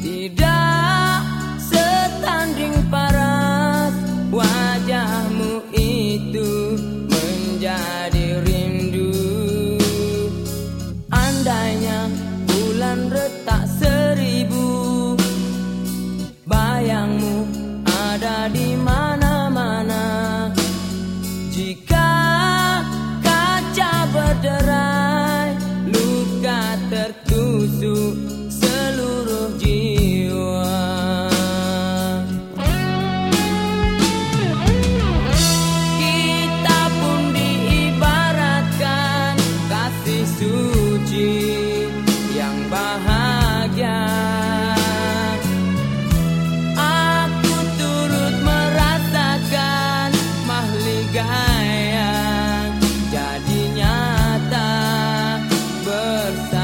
Tidak setanding paras Wajahmu itu menjadi seluruh jiwa Kita pun diibaratkan kasih suci yang bahagia Aku turut merasakan nyata bersama.